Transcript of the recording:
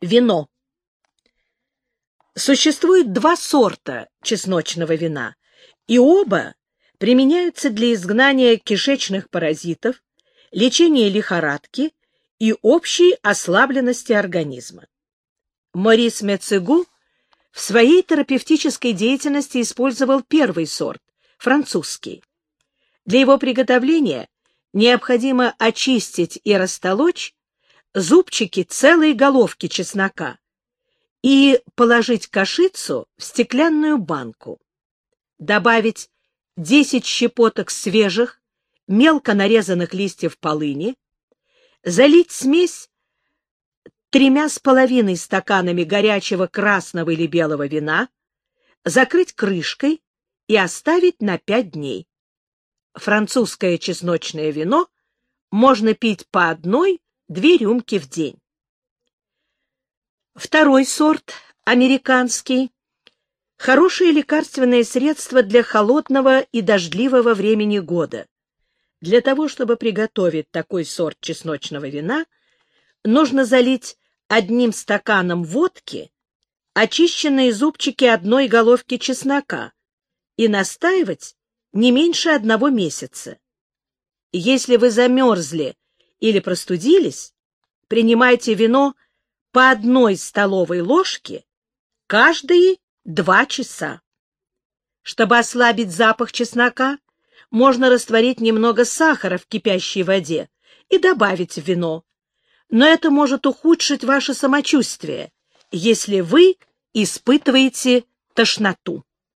Вино. Существует два сорта чесночного вина, и оба применяются для изгнания кишечных паразитов, лечения лихорадки и общей ослабленности организма. Морис Мецегу в своей терапевтической деятельности использовал первый сорт, французский. Для его приготовления необходимо очистить и растолочь зубчики целой головки чеснока и положить кашицу в стеклянную банку. Добавить 10 щепоток свежих, мелко нарезанных листьев полыни, залить смесь тремя с половиной стаканами горячего красного или белого вина, закрыть крышкой и оставить на 5 дней. Французское чесночное вино можно пить по одной две рюмки в день. Второй сорт, американский, хорошее лекарственное средство для холодного и дождливого времени года. Для того, чтобы приготовить такой сорт чесночного вина, нужно залить одним стаканом водки очищенные зубчики одной головки чеснока и настаивать не меньше одного месяца. Если вы замерзли или простудились, принимайте вино по одной столовой ложке каждые два часа. Чтобы ослабить запах чеснока, можно растворить немного сахара в кипящей воде и добавить в вино. Но это может ухудшить ваше самочувствие, если вы испытываете тошноту.